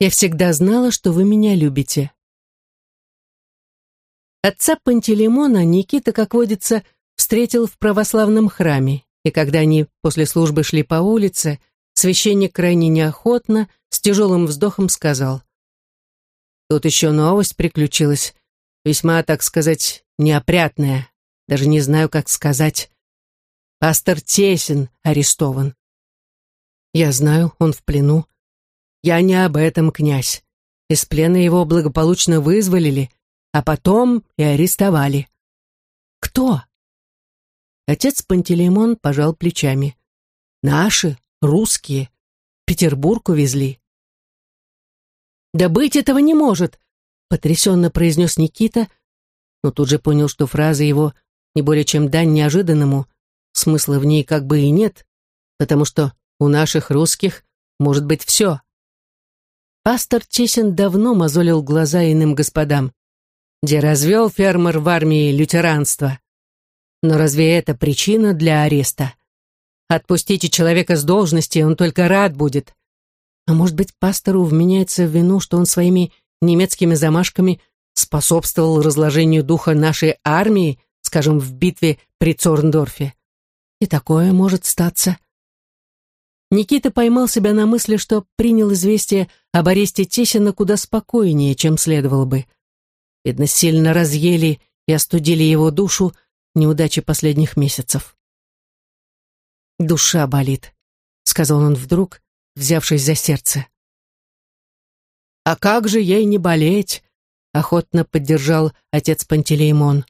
Я всегда знала, что вы меня любите. Отца Пантелеймона Никита, как водится, встретил в православном храме, и когда они после службы шли по улице, священник крайне неохотно, с тяжелым вздохом сказал, «Тут еще новость приключилась, весьма, так сказать, неопрятная, даже не знаю, как сказать. Пастор Тесин арестован. Я знаю, он в плену. Я не об этом, князь. Из плена его благополучно вызволили, а потом и арестовали. Кто? Отец Пантелеймон пожал плечами. Наши, русские. Петербург увезли. «Да быть этого не может!» — потрясенно произнес Никита, но тут же понял, что фраза его не более чем дань неожиданному, смысла в ней как бы и нет, потому что у наших русских может быть все. Пастор Тесин давно мозолил глаза иным господам, где развел фермер в армии лютеранство. Но разве это причина для ареста? Отпустите человека с должности, он только рад будет. А может быть, пастору вменяется в вину, что он своими немецкими замашками способствовал разложению духа нашей армии, скажем, в битве при Цорндорфе. И такое может статься. Никита поймал себя на мысли, что принял известие об аресте Тесина куда спокойнее, чем следовало бы. Видно, сильно разъели и остудили его душу неудачи последних месяцев. «Душа болит», — сказал он вдруг, взявшись за сердце. «А как же ей не болеть?» — охотно поддержал отец Пантелеймон.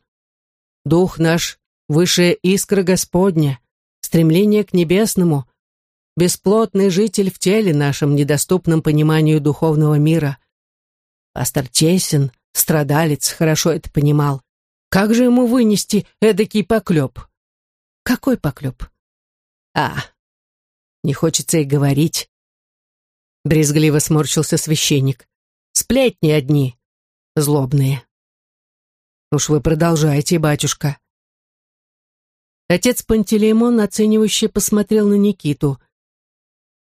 «Дух наш — высшая искра Господня, стремление к небесному, бесплотный житель в теле нашем, недоступном пониманию духовного мира. Пастор Чесин, страдалец, хорошо это понимал. Как же ему вынести эдакий поклеп? Какой поклеп? А, не хочется и говорить. Брезгливо сморщился священник. Сплетни одни, злобные. Уж вы продолжайте, батюшка. Отец Пантелеймон оценивающе посмотрел на Никиту.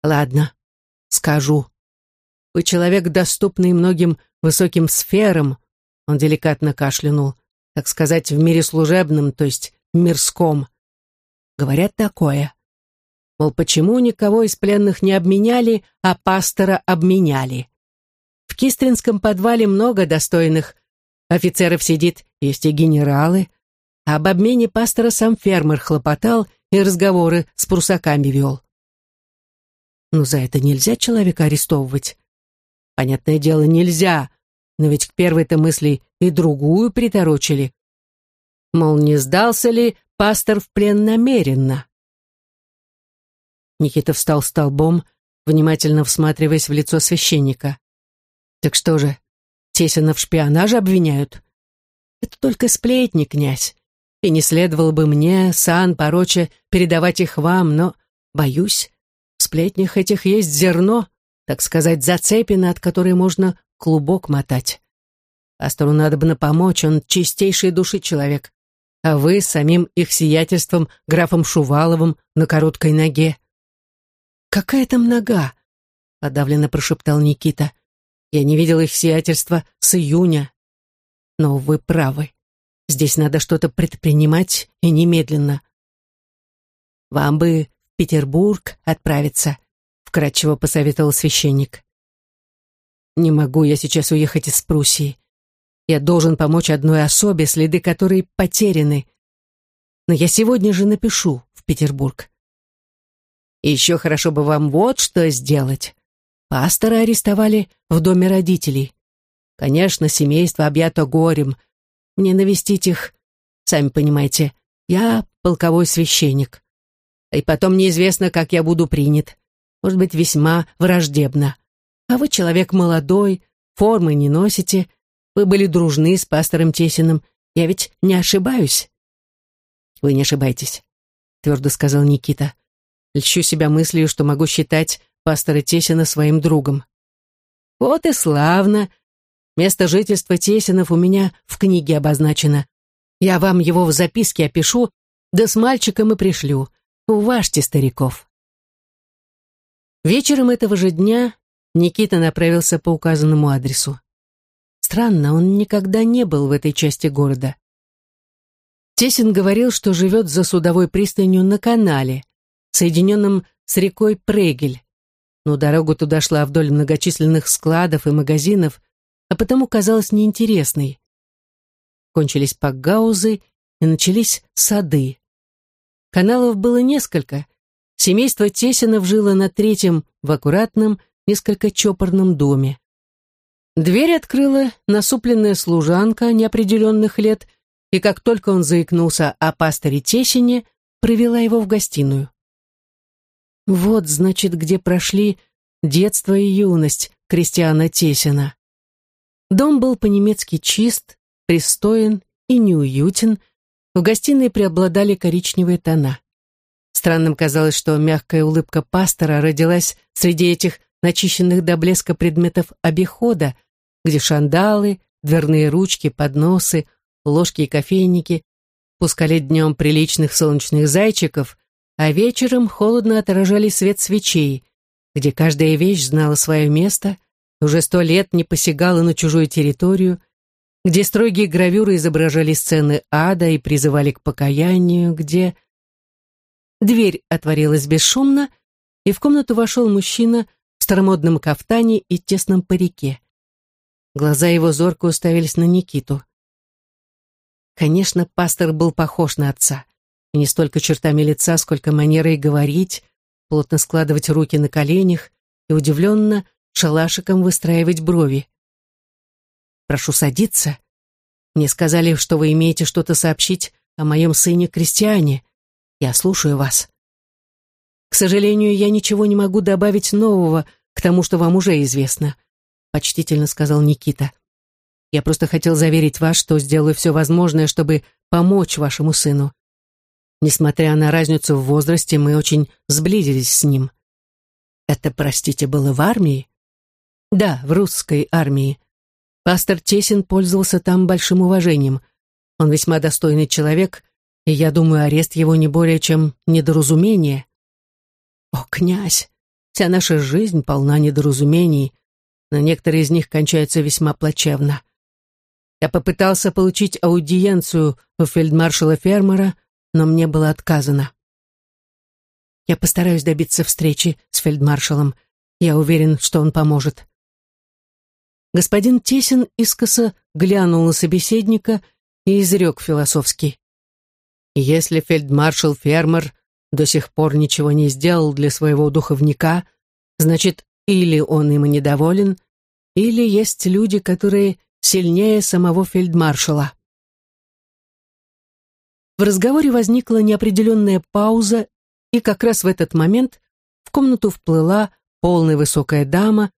Ладно, скажу. Вы человек, доступный многим высоким сферам, он деликатно кашлянул, так сказать, в мире служебном, то есть мирском. Говорят такое. Мол, почему никого из пленных не обменяли, а пастора обменяли? В Кистринском подвале много достойных офицеров сидит, есть и генералы. Об обмене пастора сам фермер хлопотал и разговоры с прусаками вел. Но за это нельзя человека арестовывать. Понятное дело, нельзя, но ведь к первой-то мысли и другую приторочили. Мол, не сдался ли пастор в плен намеренно? Никита встал столбом, внимательно всматриваясь в лицо священника. «Так что же, Тесина в шпионаже обвиняют?» «Это только сплетни, князь, и не следовало бы мне, сан, пороче, передавать их вам, но, боюсь, сплетнях этих есть зерно, так сказать, зацепина, от которой можно клубок мотать. Пастору надо бы помочь, он чистейшей души человек, а вы самим их сиятельством, графом Шуваловым, на короткой ноге. «Какая там нога?» — подавленно прошептал Никита. «Я не видел их сиятельства с июня. Но вы правы. Здесь надо что-то предпринимать и немедленно. Вам бы Петербург отправиться», — вкратчиво посоветовал священник. «Не могу я сейчас уехать из Пруссии. Я должен помочь одной особе, следы которой потеряны. Но я сегодня же напишу в Петербург. Еще хорошо бы вам вот что сделать. Пастора арестовали в доме родителей. Конечно, семейство объято горем. Мне навестить их, сами понимаете, я полковой священник. И потом неизвестно, как я буду принят. Может быть, весьма враждебно. А вы человек молодой, формы не носите. Вы были дружны с пастором Тесиным. Я ведь не ошибаюсь. Вы не ошибаетесь, твердо сказал Никита. Льщу себя мыслью, что могу считать пастора Тесина своим другом. Вот и славно. Место жительства Тесинов у меня в книге обозначено. Я вам его в записке опишу, да с мальчиком и пришлю. Уважьте стариков. Вечером этого же дня Никита направился по указанному адресу. Странно, он никогда не был в этой части города. Тесин говорил, что живет за судовой пристанью на канале, соединенном с рекой Прегель, но дорога туда шла вдоль многочисленных складов и магазинов, а потому казалась неинтересной. Кончились пакгаузы и начались сады. Каналов было несколько. Семейство Тесинов жило на третьем в аккуратном, несколько чопорном доме. Дверь открыла насупленная служанка неопределенных лет, и как только он заикнулся о пасторе Тесине, провела его в гостиную. Вот, значит, где прошли детство и юность Кристиана Тесина. Дом был по-немецки чист, пристоен и неуютен, в гостиной преобладали коричневые тона. Странным казалось, что мягкая улыбка пастора родилась среди этих начищенных до блеска предметов обихода, где шандалы, дверные ручки, подносы, ложки и кофейники пускали днем приличных солнечных зайчиков, а вечером холодно отражали свет свечей, где каждая вещь знала свое место, уже сто лет не посягала на чужую территорию, где строгие гравюры изображали сцены ада и призывали к покаянию, где... Дверь отворилась бесшумно, и в комнату вошел мужчина в старомодном кафтане и тесном парике. Глаза его зорко уставились на Никиту. Конечно, пастор был похож на отца. И не столько чертами лица, сколько манерой говорить, плотно складывать руки на коленях и удивленно шалашиком выстраивать брови. «Прошу садиться. Мне сказали, что вы имеете что-то сообщить о моем сыне-крестьяне. Я слушаю вас». «К сожалению, я ничего не могу добавить нового к тому, что вам уже известно», почтительно сказал Никита. «Я просто хотел заверить вас, что сделаю все возможное, чтобы помочь вашему сыну. Несмотря на разницу в возрасте, мы очень сблизились с ним. Это, простите, было в армии? Да, в русской армии. Пастор Тесин пользовался там большим уважением. Он весьма достойный человек, и я думаю, арест его не более чем недоразумение. О, князь, вся наша жизнь полна недоразумений, но некоторые из них кончаются весьма плачевно. Я попытался получить аудиенцию у фельдмаршала Фермера, но мне было отказано. Я постараюсь добиться встречи с фельдмаршалом. Я уверен, что он поможет. Господин Тесин искоса глянул на собеседника и изрек философски. Если фельдмаршал Фермер до сих пор ничего не сделал для своего духовника, значит, или он им недоволен, или есть люди, которые сильнее самого фельдмаршала. В разговоре возникла неопределенная пауза, и как раз в этот момент в комнату вплыла полная высокая дама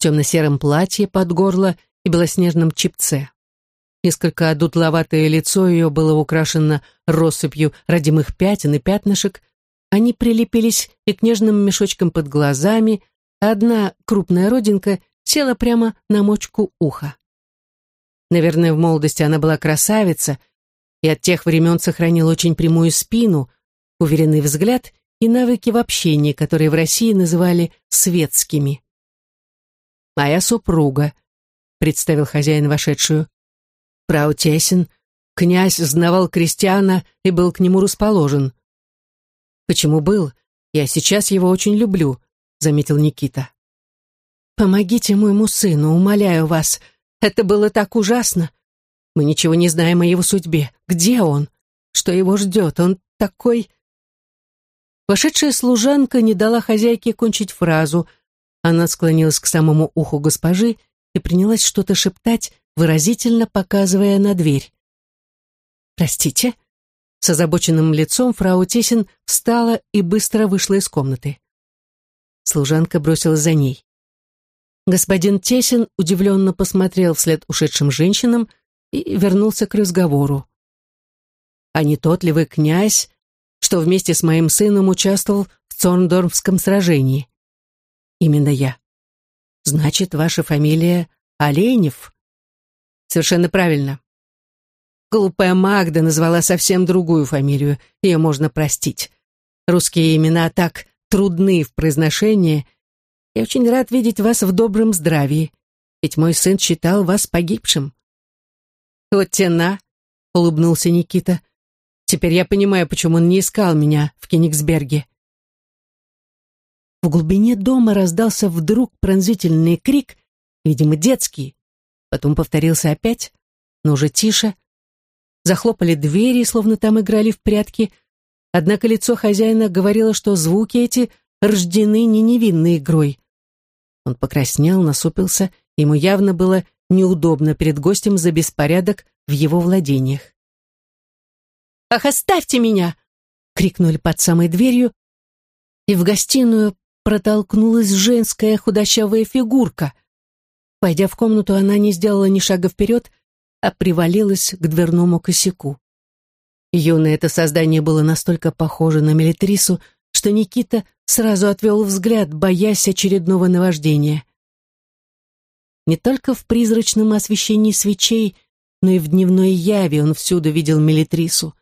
темно-сером платье под горло и белоснежном чипце. Несколько одутловатое лицо ее было украшено россыпью родимых пятен и пятнышек, они прилепились и к нежным мешочкам под глазами, а одна крупная родинка села прямо на мочку уха. Наверное, в молодости она была красавица — и от тех времен сохранил очень прямую спину, уверенный взгляд и навыки в общении, которые в России называли светскими. «Моя супруга», — представил хозяин вошедшую. «Фрау князь знавал крестьяна и был к нему расположен». «Почему был? Я сейчас его очень люблю», — заметил Никита. «Помогите моему сыну, умоляю вас. Это было так ужасно. Мы ничего не знаем о его судьбе. Где он? Что его ждет? Он такой...» Вошедшая служанка не дала хозяйке кончить фразу. Она склонилась к самому уху госпожи и принялась что-то шептать, выразительно показывая на дверь. «Простите?» С озабоченным лицом фрау Тесин встала и быстро вышла из комнаты. Служанка бросилась за ней. Господин Тесин удивленно посмотрел вслед ушедшим женщинам, и вернулся к разговору. «А не тот ли вы князь, что вместе с моим сыном участвовал в Цорндорфском сражении?» «Именно я». «Значит, ваша фамилия Оленев?» «Совершенно правильно». Глупая Магда назвала совсем другую фамилию, ее можно простить. Русские имена так трудны в произношении, Я очень рад видеть вас в добром здравии, ведь мой сын считал вас погибшим». «Вот тена», — улыбнулся Никита. «Теперь я понимаю, почему он не искал меня в Кенигсберге». В глубине дома раздался вдруг пронзительный крик, видимо, детский. Потом повторился опять, но уже тише. Захлопали двери, словно там играли в прятки. Однако лицо хозяина говорило, что звуки эти рождены не невинной игрой. Он покраснел, насупился, ему явно было неудобно перед гостем за беспорядок в его владениях. «Ах, оставьте меня!» — крикнули под самой дверью, и в гостиную протолкнулась женская худощавая фигурка. Пойдя в комнату, она не сделала ни шага вперед, а привалилась к дверному косяку. Юное это создание было настолько похоже на Мелитрису, что Никита сразу отвел взгляд, боясь очередного наваждения. Не только в призрачном освещении свечей, но и в дневной яве он всюду видел Мелитрису.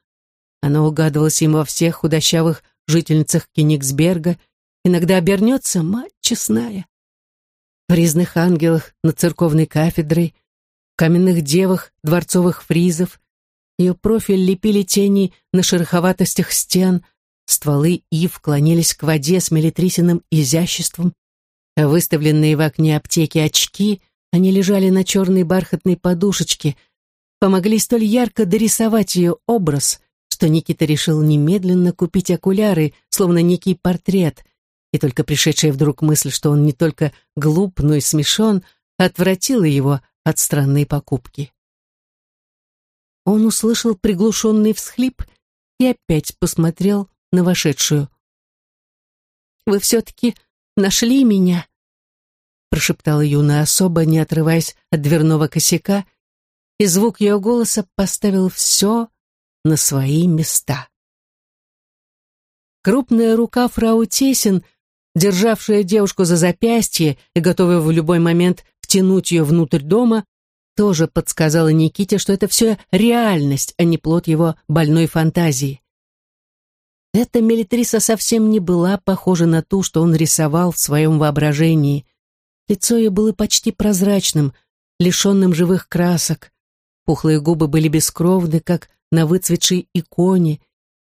Она угадывалась ему во всех худощавых жительницах Кенигсберга, иногда обернется, мать честная. В резных ангелах над церковной кафедрой, в каменных девах дворцовых фризов, ее профиль лепили тени на шероховатостях стен, стволы ив клонились к воде с мелитрисиным изяществом, а выставленные в окне аптеки очки, они лежали на черной бархатной подушечке, помогли столь ярко дорисовать ее образ, что Никита решил немедленно купить окуляры, словно некий портрет, и только пришедшая вдруг мысль, что он не только глуп, но и смешон, отвратила его от странной покупки. Он услышал приглушенный всхлип и опять посмотрел на вошедшую. «Вы все-таки нашли меня?» прошептала юная особа, не отрываясь от дверного косяка, и звук ее голоса поставил все на свои места. Крупная рука фрау Тесин, державшая девушку за запястье и готовая в любой момент втянуть ее внутрь дома, тоже подсказала Никите, что это все реальность, а не плод его больной фантазии. Эта Мелитриса совсем не была похожа на ту, что он рисовал в своем воображении – Лицо ее было почти прозрачным, лишенным живых красок. Пухлые губы были бескровны, как на выцветшей иконе,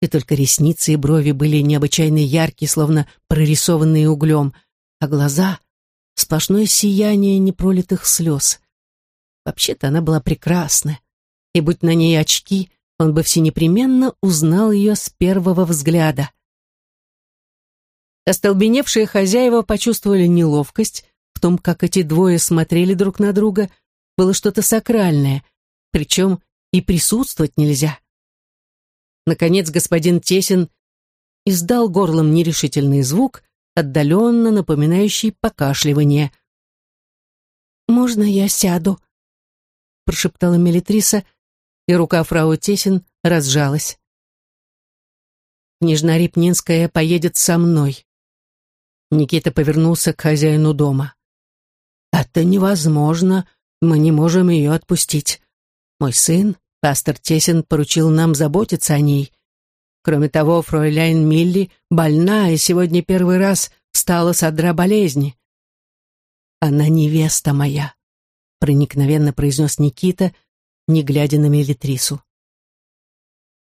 и только ресницы и брови были необычайно яркие, словно прорисованные углем, а глаза — сплошное сияние непролитых слез. Вообще-то она была прекрасна, и будь на ней очки, он бы всенепременно узнал ее с первого взгляда. Остолбеневшие хозяева почувствовали неловкость, в том, как эти двое смотрели друг на друга, было что-то сакральное, причем и присутствовать нельзя. Наконец господин Тесин издал горлом нерешительный звук, отдаленно напоминающий покашливание. «Можно я сяду?» прошептала Мелитриса, и рука фрау Тесин разжалась. «Княжна Репнинская поедет со мной». Никита повернулся к хозяину дома. «Это невозможно, мы не можем ее отпустить. Мой сын, пастор Тесин, поручил нам заботиться о ней. Кроме того, фройляйн Милли больна и сегодня первый раз встала с одра болезни». «Она невеста моя», — проникновенно произнес Никита, не глядя на Мелитрису.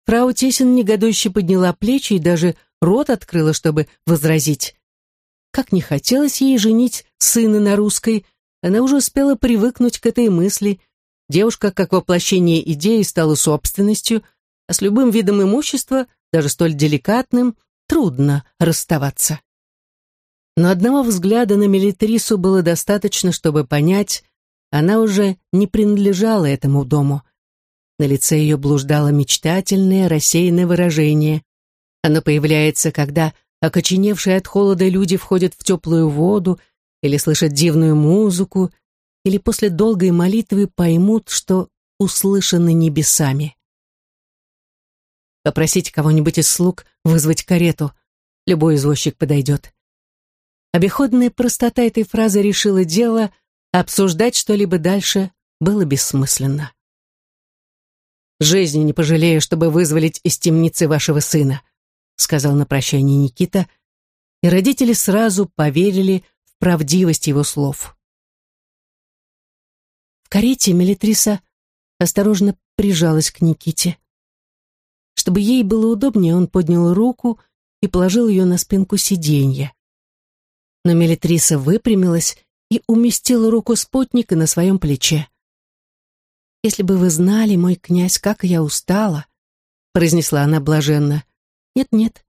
Фрау Тесин негодующе подняла плечи и даже рот открыла, чтобы возразить. Как не хотелось ей женить сына на русской, она уже успела привыкнуть к этой мысли. Девушка, как воплощение идеи, стала собственностью, а с любым видом имущества, даже столь деликатным, трудно расставаться. Но одного взгляда на Мелитрису было достаточно, чтобы понять, она уже не принадлежала этому дому. На лице ее блуждало мечтательное, рассеянное выражение. Оно появляется, когда окоченевшие от холода люди входят в теплую воду или слышат дивную музыку, или после долгой молитвы поймут, что услышаны небесами. Попросите кого-нибудь из слуг вызвать карету. Любой извозчик подойдет. Обиходная простота этой фразы решила дело, а обсуждать что-либо дальше было бессмысленно. «Жизни не пожалею, чтобы вызволить из темницы вашего сына», сказал на прощание Никита, и родители сразу поверили в правдивость его слов. В карете Мелитриса осторожно прижалась к Никите. Чтобы ей было удобнее, он поднял руку и положил ее на спинку сиденья. Но Мелитриса выпрямилась и уместила руку спутника на своем плече. «Если бы вы знали, мой князь, как я устала», — произнесла она блаженно. «Нет-нет,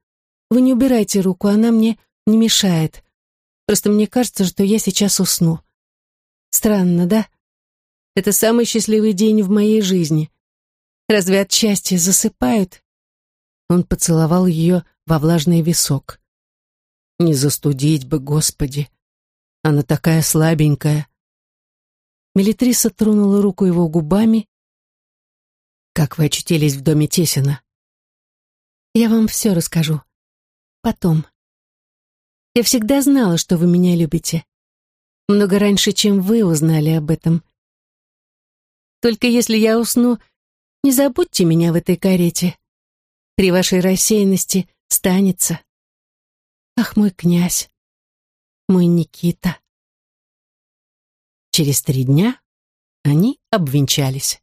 вы не убирайте руку, она мне не мешает. Просто мне кажется, что я сейчас усну. Странно, да? Это самый счастливый день в моей жизни. Разве от счастья засыпают?» Он поцеловал ее во влажный висок. «Не застудить бы, Господи! Она такая слабенькая!» Мелитриса тронула руку его губами. «Как вы очутились в доме Тесина?» «Я вам все расскажу. Потом. Я всегда знала, что вы меня любите. Много раньше, чем вы узнали об этом. Только если я усну, не забудьте меня в этой карете. При вашей рассеянности станется. Ах, мой князь, мой Никита. Через три дня они обвенчались.